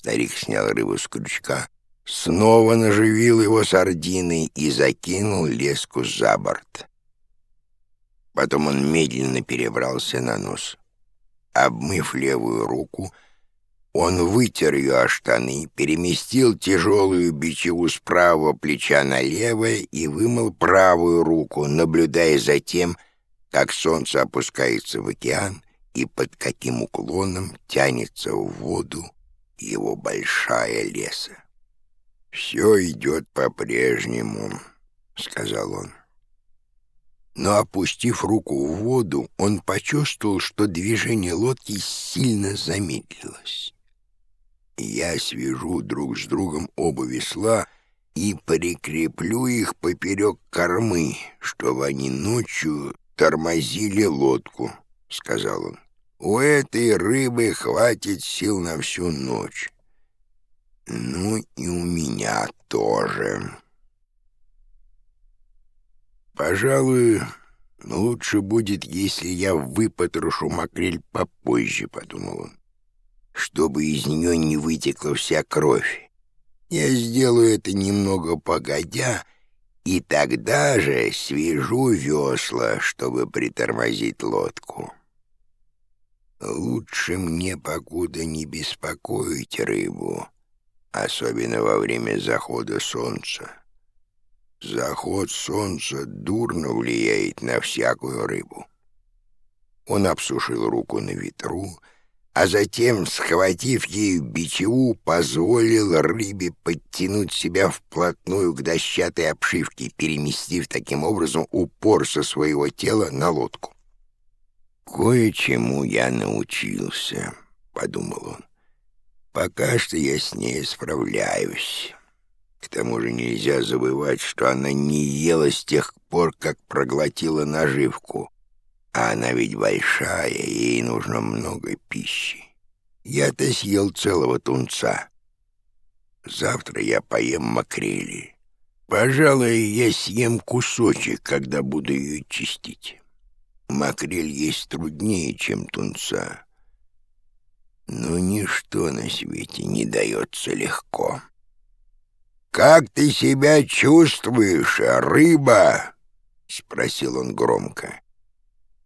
Старик снял рыбу с крючка, снова наживил его сардиной и закинул леску за борт. Потом он медленно перебрался на нос. Обмыв левую руку, он вытер ее о штаны, переместил тяжелую бичеву с правого плеча на левое и вымыл правую руку, наблюдая за тем, как солнце опускается в океан и под каким уклоном тянется в воду его большая леса. «Все идет по-прежнему», — сказал он. Но, опустив руку в воду, он почувствовал, что движение лодки сильно замедлилось. Я свяжу друг с другом оба весла и прикреплю их поперек кормы, чтобы они ночью тормозили лодку, — сказал он. У этой рыбы хватит сил на всю ночь. Ну и у меня тоже. Пожалуй, лучше будет, если я выпотрошу макрель попозже, — подумал он чтобы из нее не вытекла вся кровь. Я сделаю это немного погодя, и тогда же свяжу весла, чтобы притормозить лодку. Лучше мне покуда не беспокоить рыбу, особенно во время захода солнца. Заход солнца дурно влияет на всякую рыбу. Он обсушил руку на ветру, а затем, схватив ею бичеву, позволил рыбе подтянуть себя вплотную к дощатой обшивке, переместив таким образом упор со своего тела на лодку. «Кое-чему я научился», — подумал он. «Пока что я с ней справляюсь. К тому же нельзя забывать, что она не ела с тех пор, как проглотила наживку». А она ведь большая, ей нужно много пищи. Я-то съел целого тунца. Завтра я поем макрели. Пожалуй, я съем кусочек, когда буду ее чистить. Макрель есть труднее, чем тунца. Но ничто на свете не дается легко. «Как ты себя чувствуешь, рыба?» — спросил он громко.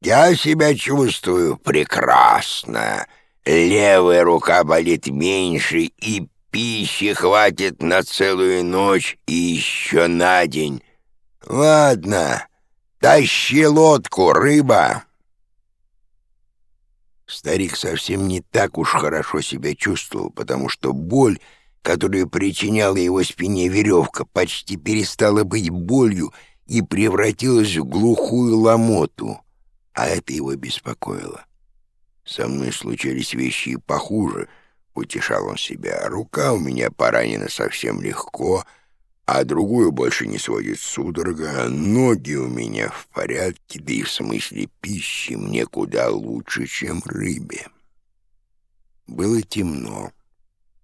Я себя чувствую прекрасно. Левая рука болит меньше, и пищи хватит на целую ночь и еще на день. Ладно, тащи лодку, рыба. Старик совсем не так уж хорошо себя чувствовал, потому что боль, которую причиняла его спине веревка, почти перестала быть болью и превратилась в глухую ломоту а это его беспокоило. «Со мной случались вещи и похуже», — утешал он себя. «Рука у меня поранена совсем легко, а другую больше не сводит судорога. Ноги у меня в порядке, да и в смысле пищи мне куда лучше, чем рыбе». Было темно.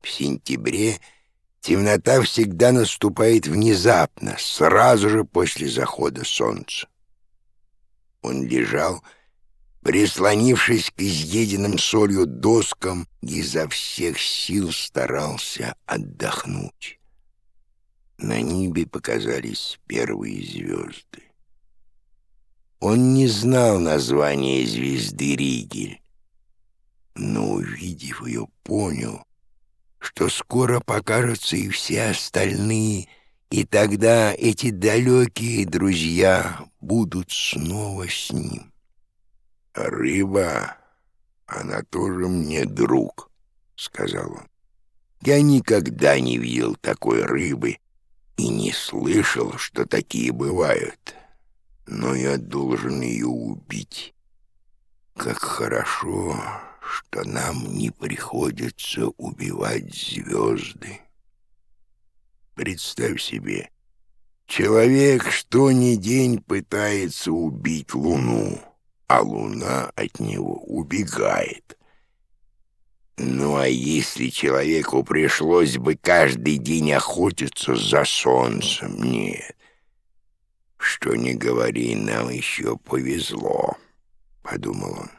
В сентябре темнота всегда наступает внезапно, сразу же после захода солнца. Он лежал, прислонившись к изъеденным солью доскам, изо всех сил старался отдохнуть. На небе показались первые звезды. Он не знал названия звезды Ригель, но, увидев ее, понял, что скоро покажутся и все остальные — и тогда эти далекие друзья будут снова с ним. «Рыба, она тоже мне друг», — сказал он. «Я никогда не видел такой рыбы и не слышал, что такие бывают. Но я должен ее убить. Как хорошо, что нам не приходится убивать звезды». Представь себе, человек что ни день пытается убить Луну, а Луна от него убегает. Ну а если человеку пришлось бы каждый день охотиться за солнцем? Нет. Что ни говори, нам еще повезло, — подумал он.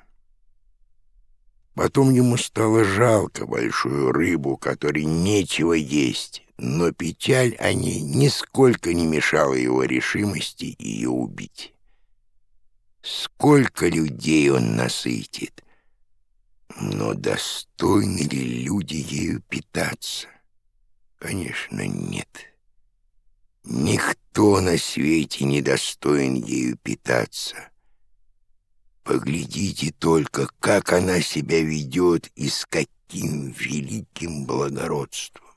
Потом ему стало жалко большую рыбу, которой нечего есть, но печаль о ней нисколько не мешала его решимости ее убить. Сколько людей он насытит, но достойны ли люди ею питаться? Конечно, нет. Никто на свете не достоин ею питаться. Поглядите только, как она себя ведет и с каким великим благородством.